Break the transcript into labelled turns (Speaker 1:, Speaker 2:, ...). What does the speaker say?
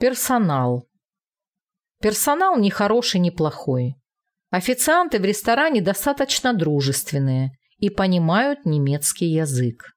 Speaker 1: Персонал. Персонал не хороший, не плохой. Официанты в ресторане достаточно дружественные и понимают немецкий язык.